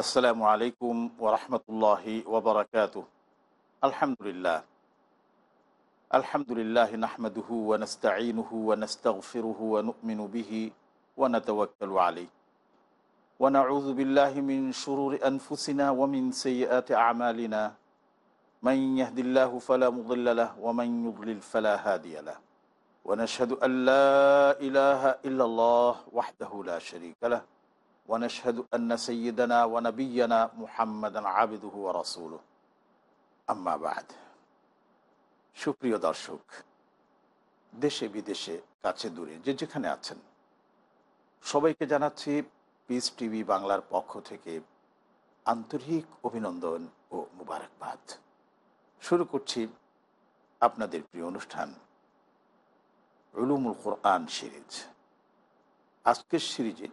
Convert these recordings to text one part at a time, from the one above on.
আসসালামু আলাইকুম ওরহমতুল্লাহি ওবরাকাত আলহামদুলিল্লাহ আলহামদুলিল্লাহ নাহমদুহু ওনস্তাইনুহু ওনস্তাগফিরুহু ونؤمن বিহি ওয়ানাতাওয়াক্কালু আলাইহি ونعوذ بالله من شرور أنفسنا ومن سيئات أعمالنا. من يهد الله فلا مضل له ومن يضلل فلا هادي له. ونشهد أن لا إله إلا الله وحده لا شريك له. ونشهد أن سيدنا ونبينا محمدا عبده ورسوله أما بعد সুপ্রিয় দর্শক দেশে বিদেশে কাছে দূরে যে যেখানে আছেন সবাইকে জানাচ্ছি পিস টিভি বাংলার পক্ষ থেকে আন্তরিক অভিনন্দন ও মুবারকবাদ শুরু করছি আপনাদের প্রিয় অনুষ্ঠান রুলুমুল কোরআন সিরিজ আজকের সিরিজে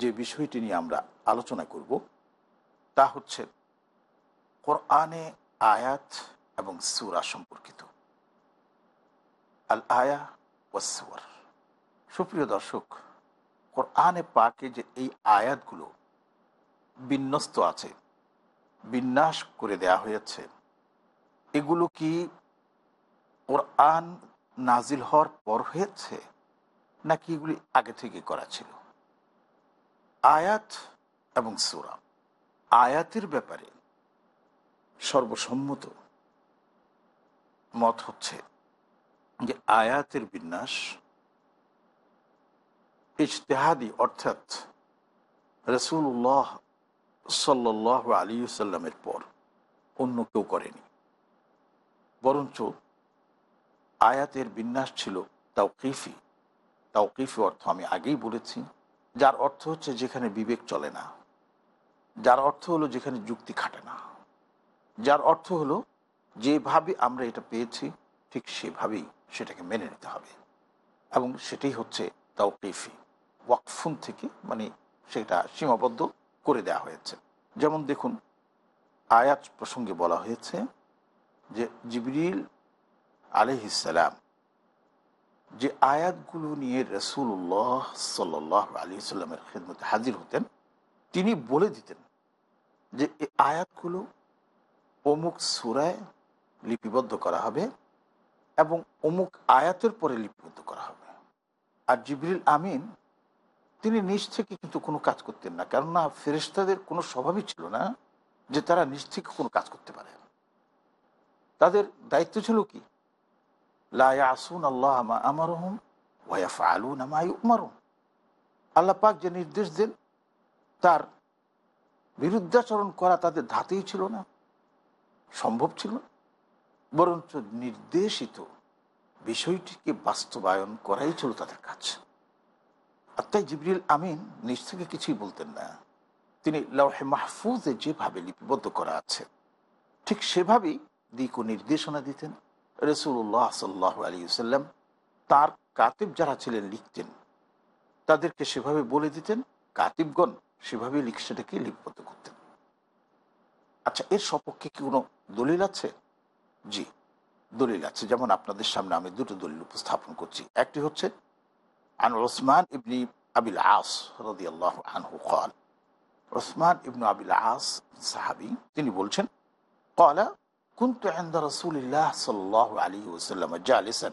যে বিষয়টি নিয়ে আমরা আলোচনা করব, তা হচ্ছে কোরআনে আয়াত এবং সুরা সম্পর্কিত। আল আয়া ওয়াসুয়ার সুপ্রিয় দর্শক, কোরআনে পাকে যে এই আয়াতগুলো বিন্যস্ত আছে, বিন্যাস করে দেয়া হয়েছে, এগুলো কি কোরআন নাজিল হওয়ার পর হয়েছে, নাকি এগুলি আগে থেকে করা ছিল? আয়াত এবং সুরা। আয়াতের ব্যাপারে সর্বসম্মত মত হচ্ছে যে আয়াতের বিন্যাস ইজতেহাদি অর্থাৎ রসুল্লাহ সাল্লাহ আলী সাল্লামের পর অন্য কেউ করেনি। বরঞ্চ আয়াতের বিন্যাস ছিল তাও কিফি তাও কিফি অর্থ আমি আগেই বলেছি যার অর্থ হচ্ছে যেখানে বিবেক চলে না। যার অর্থ হলো যেখানে যুক্তি খাটে না। যার অর্থ হলো যেভাবে আমরা এটা পেয়েছি, ঠিক সেভাবেই সেটাকে মেনে নিতে হবে। এবং সেটাই হচ্ছে তাও কেফি ওয়াকফুন থেকে মানে সেটা সীমাবদ্ধ করে দেওয়া হয়েছে। যেমন দেখুন, আয়াত প্রসঙ্গে বলা হয়েছে যে জিবরিল আলহিসাল্লাম যে আয়াতগুলো নিয়ে রসুল্লাহ সাল্লাহ আলী সাল্লামের খেদমতে হাজির হতেন, তিনি বলে দিতেন যে এই আয়াতগুলো অমুক সুরায় লিপিবদ্ধ করা হবে এবং অমুক আয়াতের পরে লিপিবদ্ধ করা হবে। আর জিবরিল আমিন, তিনি নিজ থেকে কিন্তু কোনো কাজ করতেন না, কেননা ফেরেস্তাদের কোনো স্বভাবই ছিল না যে তারা নিজ থেকে কোনো কাজ করতে পারে। তাদের দায়িত্ব ছিল কি? লায়াসুন আল্লাহ আল্লাহ পাক যে নির্দেশ দেন, তার বিরুদ্ধাচরণ করা তাদের ধাতেই ছিল না, সম্ভব ছিল বরঞ্চ নির্দেশিত বিষয়টিকে বাস্তবায়ন করাই ছিল তাদের কাজ। আর তাই জিবরিল আমিন নিজ থেকে কিছুই বলতেন না। তিনি লৌহে মাহফুজে যেভাবে লিপিবদ্ধ করা আছে, ঠিক সেভাবেই দিক ও নির্দেশনা দিতেন। রসুল্লাহ সাল্লাহ আলী সাল্লাম তার কাতিব যারা ছিলেন লিখতেন, তাদেরকে সেভাবে বলে দিতেন, কাতিবগণ সেভাবে লিখ সেটাকে লিপিবদ্ধ করতেন। আচ্ছা এর সপক্ষে কি কোনো দলিল আছে? জি, দলিল আছে। যেমন আপনাদের সামনে আমি দুটো দলিল উপস্থাপন করছি। একটি হচ্ছে, আন ওসমান ইবনি আবিল আস রদি আল্লাহ আনহু কল ওসমান ইবনু আবিল আস সাহাবি, তিনি বলছেন কলা كنت عند رسول الله صلى الله عليه وسلم جالسا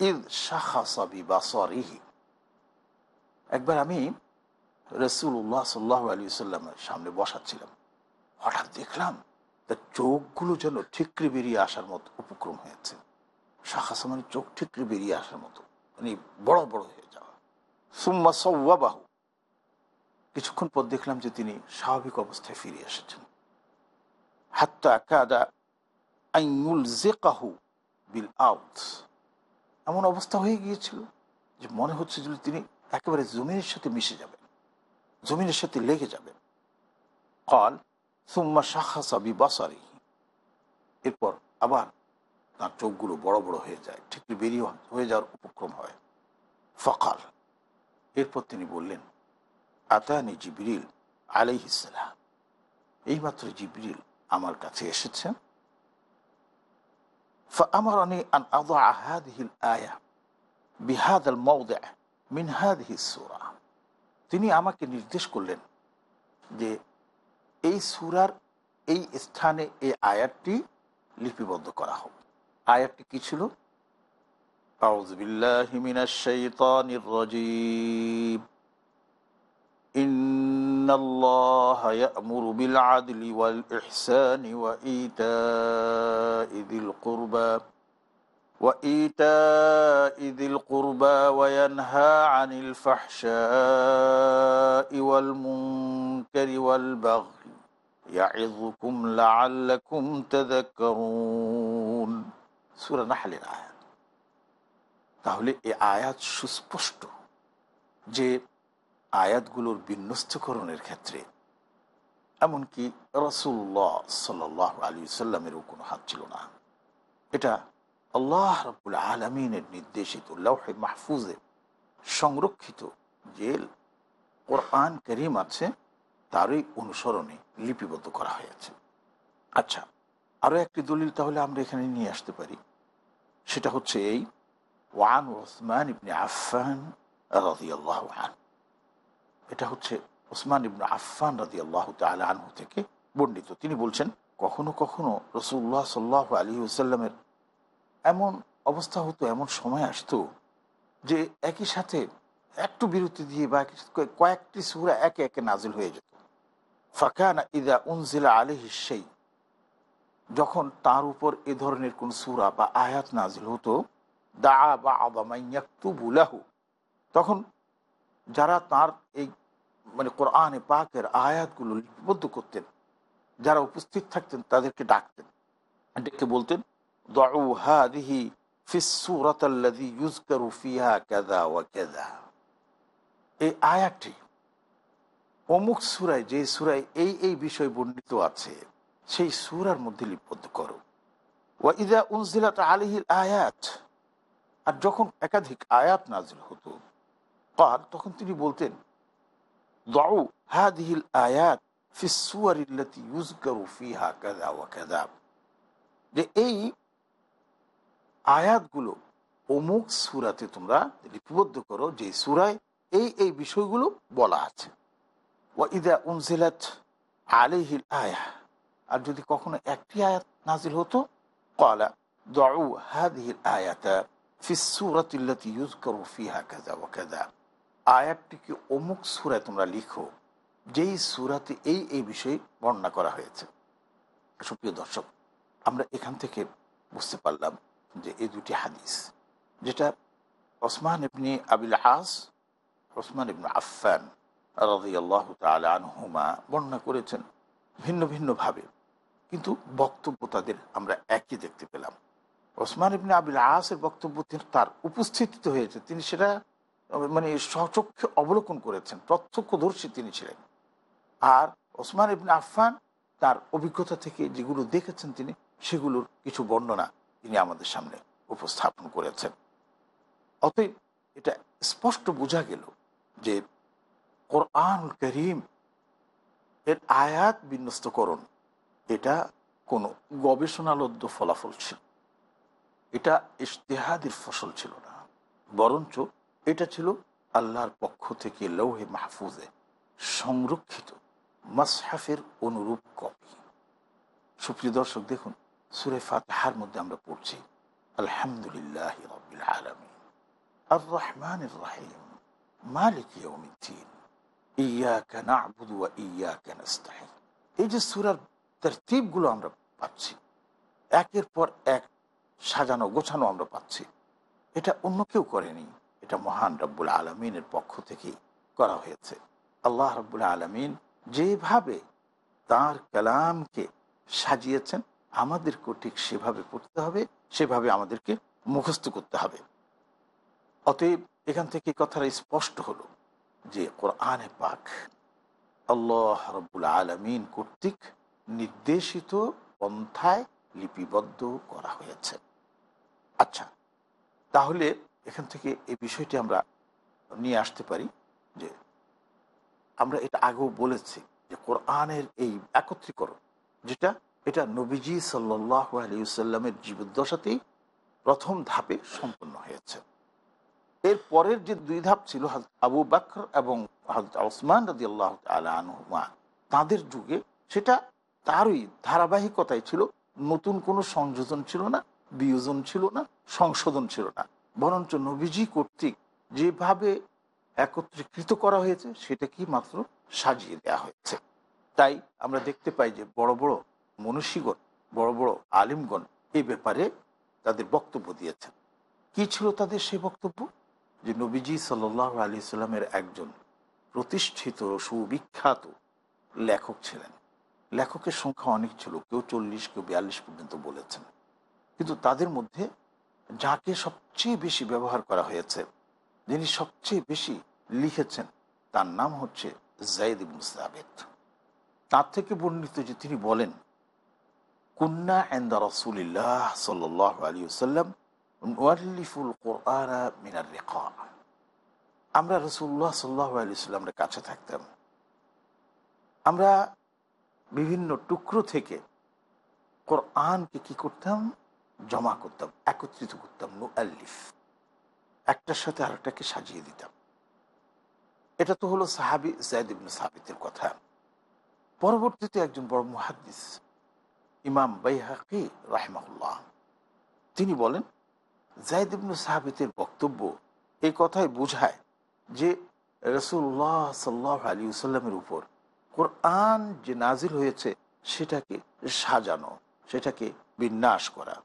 إذ شخص ببصره একবার আমি রসুল্লাহ সাল্লাহ আলী সাল্লামের সামনে বসাচ্ছিলাম হঠাৎ দেখলাম তার চোখগুলো যেন ঠিকরে বেরিয়ে আসার মতো উপক্রম হয়েছে শাহ হাসানের চোখ ঠিকরে বেরিয়ে আসার মতো মানে বড় বড় হয়ে যাওয়া সুম্মা সৌয়া বাহু কিছুক্ষণ পর দেখলাম যে তিনি স্বাভাবিক অবস্থায় ফিরে এসেছেন হাত্তা কাদা জেকাহু বিল আউট এমন অবস্থা হয়ে গিয়েছিল যে মনে হচ্ছে যে তিনি একেবারে জমিনের সাথে মিশে যাবেন, জমিনের সাথে লেগে যাবেন। কল সুম্মা শাখাসা বিবাসারি এরপর আবার তার চোখগুলো বড় বড় হয়ে যায়, ঠিক বেরিয়ে হয়ে যাওয়ার উপক্রম হয়। ফকাল, এরপর তিনি বললেন, আতানি জিবরিল আলাইহিসালাম এইমাত্র জিবরিল আমার কাছে এসেছেন। فأمرني أن أضع هذه الآية بهذا الموضع من هذه السورة তিনি আমাকে নির্দেশ করলেন যে এই সুরার এই স্থানে এই আয়াতটি লিপিবদ্ধ করা হোক আয়াতটি কি ছিল أعوذ بالله من الشيطان الرجيم إن الله يأمر بالعدل والإحسان وإيتاء ذي القربى وإيتاء ذي القربى وينهى عن الفحشاء والمنكر والبغي يعظكم لعلكم تذكرون سورة نحل الآيات তাহলে এই আয়াত সুস্পষ্ট যে আয়াতগুলোর বিন্যস্তকরণের ক্ষেত্রে, এমনকি রসুল্লাহ সাল্লাহ আলী সাল্লামেরও কোনো হাত ছিল না। এটা আল্লাহ রবুল আলমিনের নির্দেশিত, লৌহে মাহফুজে সংরক্ষিত যে কোরআন করিম আছে, তারই অনুসরণে লিপিবদ্ধ করা হয়েছে। আচ্ছা আরও একটি দলিল তাহলে আমরা এখানে নিয়ে আসতে পারি। সেটা হচ্ছে এই ওয়ান ওসমান ইবনে আফান রাদিয়াল্লাহু আন এটা হচ্ছে ওসমান ইবনে আফান রাদিয়াল্লাহু তাআলা আনহু থেকে বর্ণিত। তিনি বলছেন, কখনো কখনো রসুল্লাহ সাল্লাহ আলী সাল্লামের এমন অবস্থা হতো, এমন সময় আসতো যে একই সাথে একটু বিরতি দিয়ে বা কয়েকটি সুরা একে একে নাজিল হয়ে যেত। ফাকানা ইদা উনজিলা আলিহি সেই যখন তার উপর এ ধরনের কোন সুরা বা আয়াত নাজিল হতো দা বা আবামাইয়াক্তু বুলাহু তখন যারা তার এই মানে কোরআনে পাকের আয়াতগুলো লিপিবদ্ধ করতেন। যারা উপস্থিত থাকতেন, তাদেরকে ডাকতেন। ডেকে বলতেন অমুক সুরায়, যে সুরায় এই এই বিষয় বর্ণিত আছে, সেই সুরার মধ্যে লিপিবদ্ধ করো। ওয়া ইদা উনজিলাত আলাইহিল আয়াত। আর যখন একাধিক আয়াত নাজিল হতো পার তখন তিনি বলতেন দাউ হাদিহিল আয়াত ফিসুয়ারিল্লাতি ইউজকারু ফিহা কাযা ওয়া কাযা যে এই আয়াতগুলো অমুক সুরাতে তোমরা লিপিবদ্ধ করো যে সুরায় এই এই বিষয়গুলো বলা আছে ওয়া ইদা উনজিলাত আলাইহিল আয়া আর যদি কখনো একটি আয়াত নাজিল হতো قال ضعوا هذه الآية في السورة التي يذكر فيها كذا وكذا আয়াতটিকে অমুক সুরায় তোমরা লিখো, যেই সুরাতে এই এই বিষয়ে বর্ণনা করা হয়েছে। সুপ্রিয় দর্শক, আমরা এখান থেকে বুঝতে পারলাম যে এই দুটি হাদিস, যেটা ওসমান ইবনি আবিল আস ওসমান ইবনু আফফান রাদিয়াল্লাহু তাআলা আনহুমা বর্ণনা করেছেন ভিন্ন ভিন্নভাবে কিন্তু বক্তব্য তাদের আমরা একই দেখতে পেলাম। ওসমান ইবনে আবিল আসের বক্তব্য তার উপস্থিতিতে হয়েছে। তিনি সেটা মানে সচক্ষে অবলোকন করেছেন, প্রত্যক্ষদর্শী তিনি ছিলেন। আর ওসমান ইবনে আফফান তার অভিজ্ঞতা থেকে যেগুলো দেখেছেন তিনি, সেগুলোর কিছু বর্ণনা তিনি আমাদের সামনে উপস্থাপন করেছেন। অতএব এটা স্পষ্ট বোঝা গেল যে কোরআন করিম এর আয়াত বিন্যস্তকরণ এটা কোনো গবেষণালব্ধ ফলাফল ছিল। এটা ইশতেহাদের ফসল ছিল না। বরঞ্চ এটা ছিল আল্লাহর পক্ষ থেকে লৌহে মাহফুজে সংরক্ষিত মাসহাফের অনুরূপ কপি। সুপ্রিয় দর্শক, দেখুন, সুরে ফাতহার মধ্যে আমরা পড়ছি, আলহামদুলিল্লাহ রবিল আলমী আর রহমান রাহিম মালিক ইয়ৌমিদ্দিন ইয়াকা ওয়া ইয়াকা নাস্তাঈন। এই যে সূরার তরতিবগুলো আমরা পাচ্ছি, একের পর এক সাজানো গোছানো আমরা পাচ্ছি, এটা অন্য কেউ করেনি। এটা মহান রব্বুল আলমিনের পক্ষ থেকেই করা হয়েছে। আল্লাহ রব্বুল আলমিন যেভাবে তার কালামকে সাজিয়েছেন, আমাদেরকেও ঠিক সেভাবে পড়তে হবে, সেভাবে আমাদেরকে মুখস্থ করতে হবে। অতএব এখান থেকে কথাটা স্পষ্ট হলো যে কোরআনে পাক আল্লাহ রব্বুল আলমিন কর্তৃক নির্দেশিত পন্থায় লিপিবদ্ধ করা হয়েছে। আচ্ছা তাহলে এখান থেকে এই বিষয়টি আমরা নিয়ে আসতে পারি যে আমরা এটা আগেও বলেছি যে কোরআনের এই একত্রীকরণ, যেটা এটা নবীজি সাল্লাহ আলিউসাল্লামের জীবদ্দশাতেই প্রথম ধাপে সম্পন্ন হয়েছে। এর পরের যে দুই ধাপ ছিল আবু বাকর এবং হযরত ওসমান রাজি আল্লাহ আনহুমা, তাঁদের যুগে সেটা তারই ধারাবাহিকতায় ছিল, নতুন কোনো সংযোজন ছিল না, বিয়োজন ছিল না, সংশোধন ছিল না। বরঞ্চ নবীজি কর্তৃক যেভাবে একত্রীকৃত করা হয়েছে সেটা কি মাত্র সাজিয়ে দেওয়া হয়েছে। তাই আমরা দেখতে পাই যে বড় বড় মনীষীগণ, বড় বড় আলিমগণ এই ব্যাপারে তাদের বক্তব্য দিয়েছেন। কি ছিল তাদের সেই বক্তব্য? যে নবীজি সাল্লাহ আলি সাল্লামের একজন প্রতিষ্ঠিত, সুবিখ্যাত লেখক ছিলেন। লেখকের সংখ্যা অনেক ছিল, কেউ চল্লিশ, কেউ বিয়াল্লিশ পর্যন্ত বলেছেন। কিন্তু তাদের মধ্যে যাকে সবচেয়ে বেশি ব্যবহার করা হয়েছে, যিনি সবচেয়ে বেশি লিখেছেন, তার নাম হচ্ছে জাইদ ইবন সাবেদ তার থেকে বর্ণিত যে তিনি বলেন, কুন্না এন্দা রসুলিল্লাহ সাল্লাহ আলী সাল্লাম ওয়াল্লিফুল কোরআনা মিনার রেখা আমরা রসুল্লাহ সাল্লাহ আলী সাল্লামের কাছে থাকতাম। আমরা বিভিন্ন টুকরো থেকে কোরআনকে কি করতাম? জমা করতাম, একত্রিত করতাম নু আল্লিফ একটার সাথে আরেকটাকে সাজিয়ে দিতাম। এটা তো হলো সাহাবি জায়দ ইবনে সাহাবিতের কথা। পরবর্তীতে একজন বড় মুহাদ্দিস, ইমাম বাইহাকি রাহমাহুল্লাহ, তিনি বলেন জায়দ ইবনু সাহাবিতের বক্তব্য এই কথাই বোঝায় যে রসুল্লাহ সাল্লাহ আলী সাল্লামের উপর কোরআন যে নাজিল হয়েছে, সেটাকে সাজানো, সেটাকে বিন্যাস করা।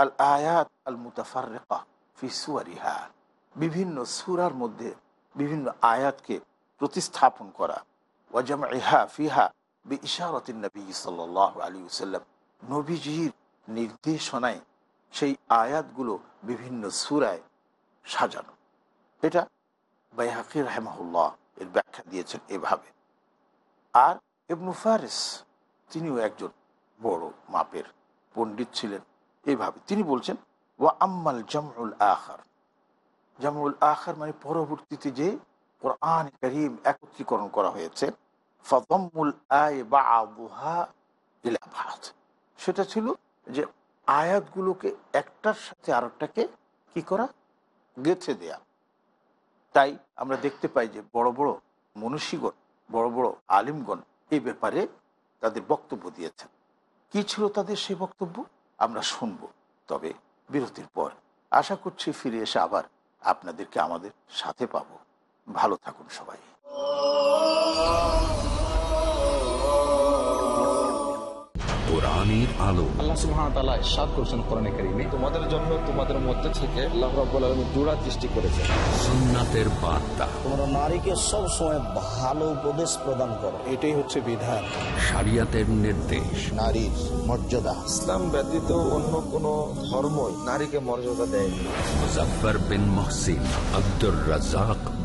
আল আয়াত আল মুতাফারেকা ফিসুয়ারিহা বিভিন্ন সুরার মধ্যে বিভিন্ন আয়াতকে প্রতিস্থাপন করা। ওয়াজাম ইহা ফিহা বি ইশারতিন নবী সাল্লাহ আলী সাল্লাম নবীজির নির্দেশনায় সেই আয়াতগুলো বিভিন্ন সুরায় সাজানো। এটা বাইহাকির রহমাহুল্লাহ এর ব্যাখ্যা দিয়েছেন এভাবে। আর ইবনু ফারিস, তিনিও একজন বড় মাপের পণ্ডিত ছিলেন। এইভাবে। তিনি বলছেন, ওয়া আম্মাল জামউল আখার। জামউল আখার মানে পরবর্তীতে যে কোরআন করিম একত্রীকরণ করা হয়েছে ফদম্মুল আয় বা আবুহা ইলাবাদ সেটা ছিল যে আয়াতগুলোকে একটার সাথে আরেকটাকে কি করা? গেঁথে দেয়া। তাই আমরা দেখতে পাই যে বড় বড় মনীষীগণ, বড় বড় আলিমগণ এই ব্যাপারে তাদের বক্তব্য দিয়েছেন। কি ছিল তাদের সেই বক্তব্য? আমরা শুনব। তবে বিরতির পর আশা করছি ফিরে এসে আবার আপনাদেরকে আমাদের সাথে পাবো। ভালো থাকুন সবাই। কোরআনের আলো। আল্লাহ তাআলা ইরশাদ করেছেন কোরআনে কারীমে। তোমাদের জন্য তোমাদের মধ্যে থেকে আল্লাহ রাব্বুল আলামিন জোড়া সৃষ্টি করেছেন। সুন্নাতের বার্তা। তোমরা নারীকে সবসময় ভালো উপদেশ প্রদান করো। এটাই হচ্ছে বিধান। শরিয়াতের নির্দেশ। নারীর মর্যাদা। ইসলাম ব্যতীত অন্য কোন ধর্মই নারীকে মর্যাদা দেয়নি Muzaffar bin Mohsin Abdur Razzak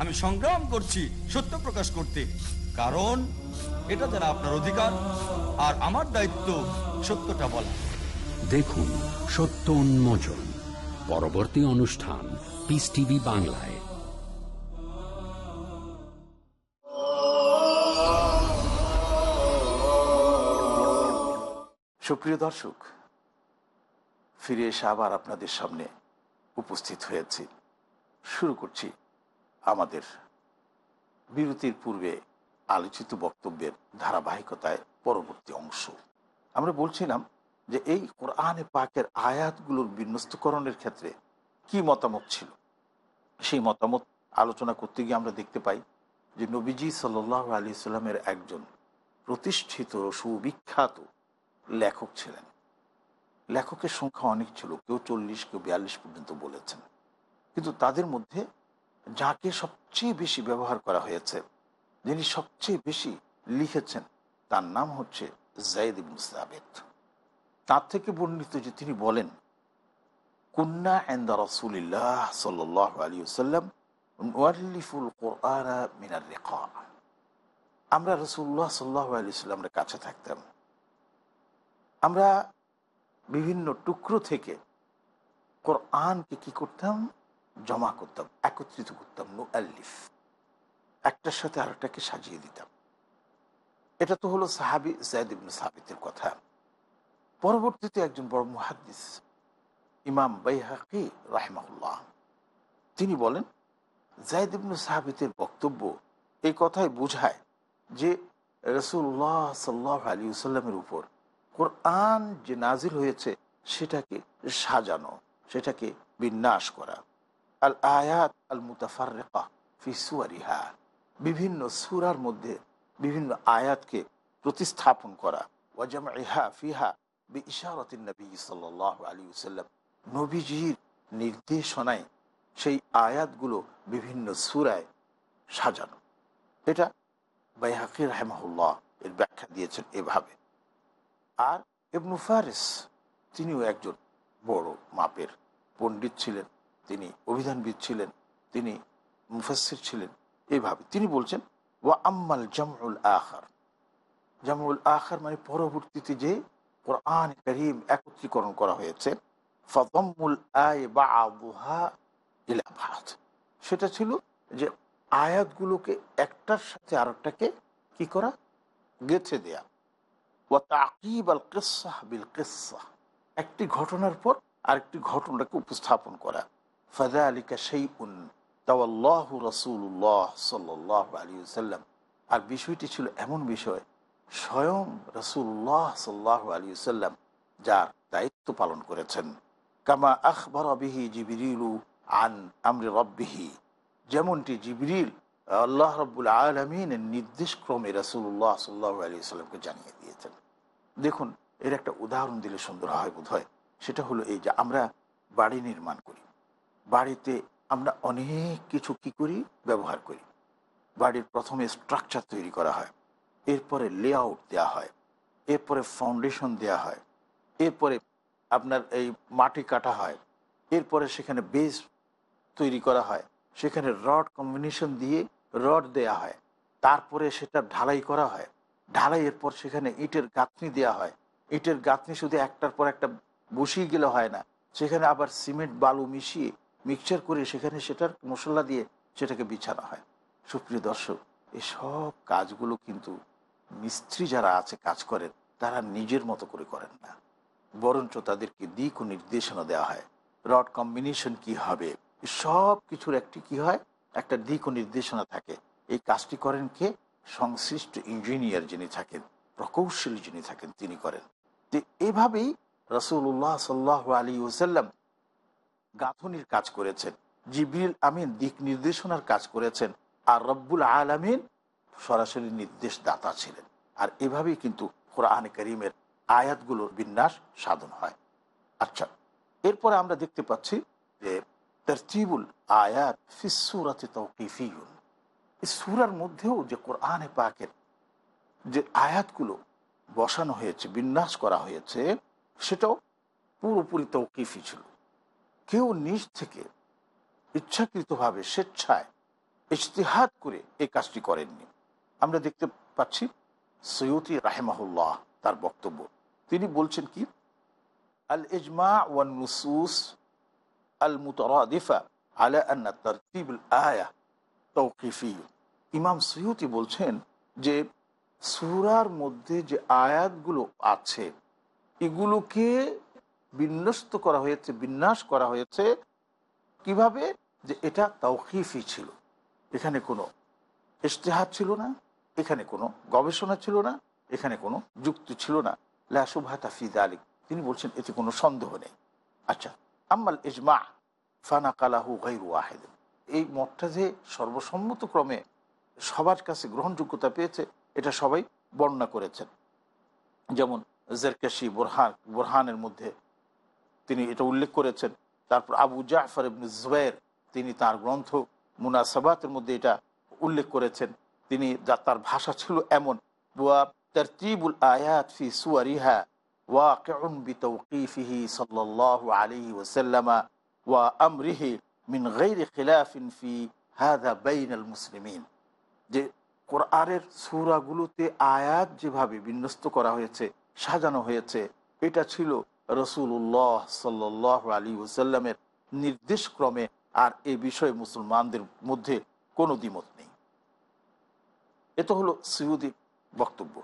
আমি সংগ্রাম করছি সত্য প্রকাশ করতে। কারণ এটা যারা আপনার অধিকার আর আমার দায়িত্ব সত্যটা বলা। দেখুন সত্য উন্মোচন পরবর্তী অনুষ্ঠান পিস টিভি বাংলায়। সুপ্রিয় দর্শক ফিরে এসে আবার আপনাদের সামনে উপস্থিত হয়েছি। শুরু করছি আমাদের বিরতির পূর্বে আলোচিত বক্তব্যের ধারাবাহিকতায় পরবর্তী অংশ। আমরা বলছিলাম যে এই কোরআনে পাকের আয়াতগুলোর বিন্যস্তকরণের ক্ষেত্রে কি মতামত ছিল? সেই মতামত আলোচনা করতে গিয়ে আমরা দেখতে পাই যে নবীজি সাল্লাহ আলি সাল্লামের একজন প্রতিষ্ঠিত সুবিখ্যাত লেখক ছিলেন। লেখকের সংখ্যা অনেক ছিল, কেউ চল্লিশ, কেউ বিয়াল্লিশ পর্যন্ত বলেছেন। কিন্তু তাদের মধ্যে যাকে সবচেয়ে বেশি ব্যবহার করা হয়েছে, যিনি সবচেয়ে বেশি লিখেছেন, তার নাম হচ্ছে জায়দ ইবন সাবেদ তার থেকে বর্ণিত যে তিনি বলেন, কুন্না এন্দা রসুলিল্লাহ সাল্লাহ আলী সাল্লাম ওয়াল্লিফুল মিনার রেখা আমরা রসুল্লাহ সাল্লাহ আলী সাল্লামের কাছে থাকতাম। আমরা বিভিন্ন টুকরো থেকে কোরআনকে কি করতাম? জমা করতাম, একত্রিত করতাম নু আল্লিফ একটার সাথে আরেকটাকে সাজিয়ে দিতাম। এটা তো হলো সাহাবি জায়দ ইবনে সাহাবিতের কথা। পরবর্তীতে একজন বড় মুহাদ্দিস, ইমাম বাইহাকি রাহমাহুল্লাহ, তিনি বলেন জায়দ ইবনু সাহাবিতের বক্তব্য এই কথাই বোঝায় যে রসুল্লাহ সাল্লাহ আলী সাল্লামের উপর কোরআন যে নাজির হয়েছে, সেটাকে সাজানো, সেটাকে বিন্যাস করা। আল আয়াত আল মুতাফারেকা ফিসুয়ারিহা বিভিন্ন সুরার মধ্যে বিভিন্ন আয়াতকে প্রতিস্থাপন করা। ওয়াজাম ইহা ফিহা বি ইশারতিন নবী সাল্লাহ আলী সাল্লাম নবীজির নির্দেশনায় সেই আয়াতগুলো বিভিন্ন সুরায় সাজানো। এটা বাইহাকির রহমাহুল্লাহ এর ব্যাখ্যা দিয়েছেন এভাবে। আর ইবনু ফারিস, তিনিও একজন বড় মাপের পণ্ডিত ছিলেন। তিনি অভিধানবিদ ছিলেন, তিনি মুফাসির ছিলেন, এইভাবে। তিনি বলছেন, ওয়া আম্মাল জামউল আখার। জামউল আখার মানে পরবর্তীতে যে কোরআন করিম একত্রীকরণ করা হয়েছে, ফদম্মুল আয় বা আবুহা ইলাভাত সেটা ছিল যে আয়াতগুলোকে একটার সাথে আরেকটাকে কি করা? গেথে দেয়া। ও তাকিব আল কিসাহ বিল কিসাহ একটি ঘটনার পর আরেকটি ঘটনাকে উপস্থাপন করা। উন আর বিষয়টি ছিল এমন বিষয়, স্বয়ং রসুল্লাহ সাল্লাহ আলী সাল্লাম যার দায়িত্ব পালন করেছেন। কামা আখবর বিহি জিবিরিলু আন আমরি রব্বিহি। যেমনটি জিবরিল আল্লাহ রব্বুল আলমিনের নির্দেশ ক্রমে রসুল্লাহ সাল্লাহ আলী সাল্লামকে জানিয়ে দিয়েছেন। দেখুন, এর একটা উদাহরণ দিলে সুন্দর হয় বোধ হয় সেটা হলো এই যে আমরা বাড়ি নির্মাণ করি। বাড়িতে আমরা অনেক কিছু কি করি? ব্যবহার করি। বাড়ির প্রথমে স্ট্রাকচার তৈরি করা হয়। এরপরে লেআউট দেওয়া হয়। এরপরে ফাউন্ডেশন দেওয়া হয়। এরপরে আপনার এই মাটি কাটা হয়। এরপরে সেখানে বেস তৈরি করা হয়। সেখানে রড কম্বিনেশন দিয়ে রড দেয়া হয়। তারপরে সেটা ঢালাই করা হয়। ঢালাইয়ের পর সেখানে ইটের গাঁথনি দেওয়া হয়। ইটের গাঁথনি শুধু একটার পর একটা বসিয়ে গেলে হয় না। সেখানে আবার সিমেন্ট বালু মিশিয়ে মিক্সচার করে সেখানে সেটার মশলা দিয়ে সেটাকে বিছানো হয়। সুপ্রিয় দর্শক, এসব কাজগুলো কিন্তু মিস্ত্রি যারা আছে কাজ করেন, তারা নিজের মতো করে করেন না। বরঞ্চ তাদেরকে দিক ও নির্দেশনা দেওয়া হয়, রড কম্বিনেশন কি হবে সব কিছুর একটি কি হয়, একটা দিক ও নির্দেশনা থাকে। এই কাজটি করেন কে? সংশ্লিষ্ট ইঞ্জিনিয়ার যিনি থাকেন, প্রকৌশলী যিনি থাকেন, তিনি করেন। তো এভাবেই রসুল্লাহ সাল্লাহ আলী ওসাল্লাম গাঁথনির কাজ করেছেন। জিবরিল আমিন দিক নির্দেশনার কাজ করেছেন। আর রব্বুল আলমিন সরাসরি নির্দেশ দাতা ছিলেন। আর এভাবেই কিন্তু কোরআন করিমের আয়াতগুলোর বিন্যাস সাধন হয়। আচ্ছা এরপরে আমরা দেখতে পাচ্ছি যে তরতিবুল আয়াত ফিসুরাতে তৌকিফিউন এই সুরার মধ্যেও যে কোরআনে পাকের যে আয়াতগুলো বসানো হয়েছে, বিন্যাস করা হয়েছে, সেটাও পুরোপুরি তৌকিফি ছিল। কেউ নিজ থেকে ইচ্ছাকৃতভাবে স্বেচ্ছায় ইশতেহাত করে এই কাজটি করেননি। আমরা দেখতে পাচ্ছি সৈয়দি রাহেমাহুল্লাহ তার বক্তব্য। তিনি বলছেন কি আল ইজমা ওয়ান নুসুস আল মুতরাদিফা আলা আন্না তরতিব আয়া তৌকিফি ইমাম সৈয়দি বলছেন যে, সুরার মধ্যে যে আয়াতগুলো আছে, এগুলোকে বিন্যস্ত করা হয়েছে, বিন্যাস করা হয়েছে। কীভাবে? যে এটা তৌকিফি ছিল। এখানে কোনো ইশতেহার ছিল না, এখানে কোনো গবেষণা ছিল না, এখানে কোনো যুক্তি ছিল না। লাসুভাতা ফিদ আলিক তিনি বলছেন, এতে কোনো সন্দেহ নেই। আচ্ছা আম্মাল ইজমা ফানা কালাহু গাইরু ওয়াহেদ। এই মতটা যে সর্বসম্মতক্রমে সবার কাছে গ্রহণযোগ্যতা পেয়েছে, এটা সবাই বর্ণনা করেছেন। যেমন জেরকেশি, বোরহান, বোরহানের মধ্যে তিনি এটা উল্লেখ করেছেন। তারপর আবু জাফর ইবনে জুবাইর, তিনি তার গ্রন্থ মুনাসাবাতের মধ্যে এটা উল্লেখ করেছেন। তিনি যা তার ভাষা ছিল এমন তরতিবুল আয়াত ফি সুয়ারিহা ওয়াকিউন বিতৌকিফিহি সাল্লাল্লাহু আলাইহি ওয়াসাল্লামা ওয়া আমরিহি মিন গায়রি খিলাফিন ফি হাদা বাইনাল মুসলিমিন। যে কোরআনের সূরাগুলোতে আয়াত যেভাবে বিন্যস্ত করা হয়েছে, সাজানো হয়েছে, এটা ছিল রসুল্লাহ সাল্লাহ আলী ওসাল্লামের নির্দেশ ক্রমে আর এ বিষয়ে মুসলমানদের মধ্যে কোনো দ্বিমত নেই। এ তো হলো সৈয়দি বক্তব্য।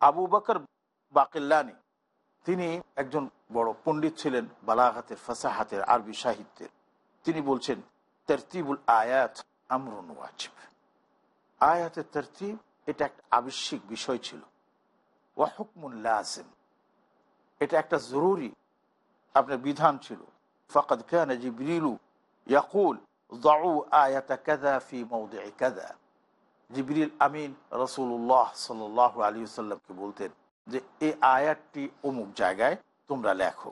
আবু বাকর বাকেল্লানি, তিনি একজন বড় পণ্ডিত ছিলেন বালাঘাতের ফাসাহাতের, আরবি সাহিত্যের। তিনি বলছেন, তরতিবুল আয়াত আমরুন ওয়াজিব। আয়াতের তরতিব এটা একটা আবশ্যিক বিষয় ছিল। ওয়াহুকমুল লাজিম। এটা একটা জরুরি আপনার বিধান ছিল। ফকদ খান জিবরিলু ইয়াকুল, দাউ আয়াতা কাদা ফি মৌদে কাদা জিবরিল আমিন রসুল্লাহ সাল আলী সাল্লামকে বলতেন যে এই আয়াতটি অমুক জায়গায় তোমরা লেখো।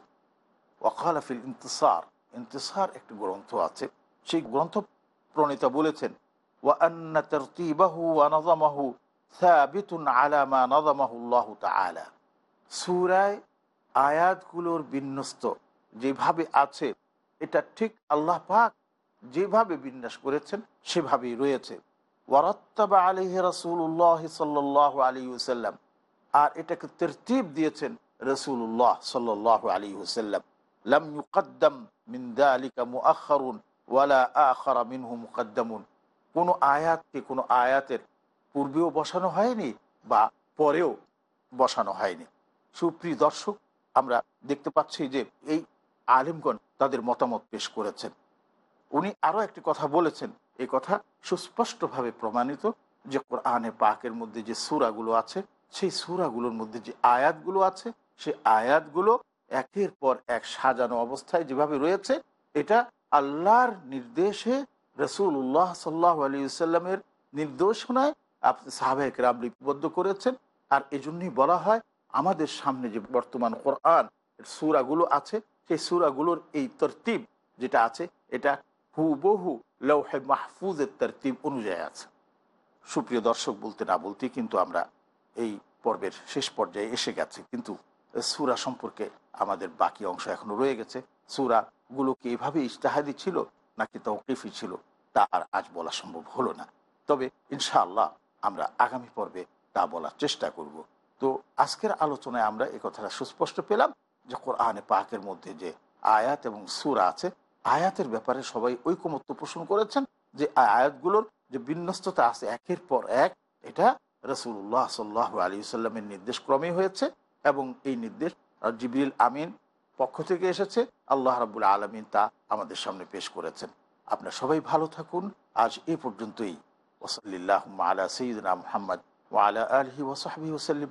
ওয়াকালাফিল ইন্তসার ইন্তসার একটি গ্রন্থ আছে। সেই গ্রন্থ প্রণীতা বলেছেন ওয়ান্না তরতিবাহু ওয়ানজামাহু সাবিতুন আলামা নজামাহুল্লাহ তাআলা। সূরায় আয়াতগুলোর বিন্যস্ত যেভাবে আছে, এটা ঠিক আল্লাহ পাক যেভাবে বিন্যাস করেছেন, সেভাবেই রয়েছে। ওয়ারাত্তাবা আলহি রসুল্লাহ সাল্লাহ আলী হুসাল্লাম আর এটাকে তরতিব দিয়েছেন রসুল্লাহ সাল্লাহ আলী হুসাল্লাম লাম ইউকদ্দম মিন দালিকা মুআখারুন ওয়ালা আখারা মিনহু মুকদ্দামুন। কোনো আয়াতকে কোনো আয়াতের পূর্বেও বসানো হয়নি বা পরেও বসানো হয়নি। সুপ্রিয় দর্শক আমরা দেখতে পাচ্ছি যে এই আলিমগণ তাদের মতামত পেশ করেছেন। উনি আরও একটি কথা বলেছেন। এই কথা সুস্পষ্টভাবে প্রমাণিত যে কোরআনে পাকের মধ্যে যে সুরাগুলো আছে, সেই সুরাগুলোর মধ্যে যে আয়াতগুলো আছে, সেই আয়াতগুলো একের পর এক সাজানো অবস্থায় যেভাবে রয়েছে, এটা আল্লাহর নির্দেশে রসুল্লাহ সাল্লাহ আলী সাল্লামের নির্দেশনায় আপনি সাহাবাহিক রাম লিপিবদ্ধ করেছেন। আর এজন্যই বলা হয় আমাদের সামনে যে বর্তমান কোরআন সুরাগুলো আছে, সেই সুরাগুলোর এই তরতিব যেটা আছে, এটা হুবহু লৌহে মাহফুজের তরতিব অনুযায়ী আছে। সুপ্রিয় দর্শক, বলতে না বলতে কিন্তু আমরা এই পর্বের শেষ পর্যায়ে এসে গেছি। কিন্তু সুরা সম্পর্কে আমাদের বাকি অংশ এখনও রয়ে গেছে। সুরাগুলো কি এভাবে ইস্তাহাদি ছিল নাকি তৌকিফি ছিল, তা আর আজ বলা সম্ভব হলো না। তবে ইনশাআল্লাহ আমরা আগামী পর্বে তা বলার চেষ্টা করব। তো আজকের আলোচনায় আমরা এ কথাটা সুস্পষ্ট পেলাম যে কোরআনে পাকের মধ্যে যে আয়াত এবং সুরা আছে, আয়াতের ব্যাপারে সবাই ঐকমত্য পোষণ করেছেন যে আয়াতগুলোর যে বিন্যস্ততা আছে একের পর এক, এটা রসুল্লাহ সাল্লাহ আলী সাল্লামের নির্দেশ ক্রমে হয়েছে এবং এই নির্দেশ জিবিল আমিন পক্ষ থেকে এসেছে। আল্লাহ রাবুল আলমিন তা আমাদের সামনে পেশ করেছেন। আপনার সবাই ভালো থাকুন। আজ এ পর্যন্তই। ওসলিল্লাহ আলা সঈদনা মোহাম্মদ ওয়ালা আলহি ওসাহাবি ওসাল্লিম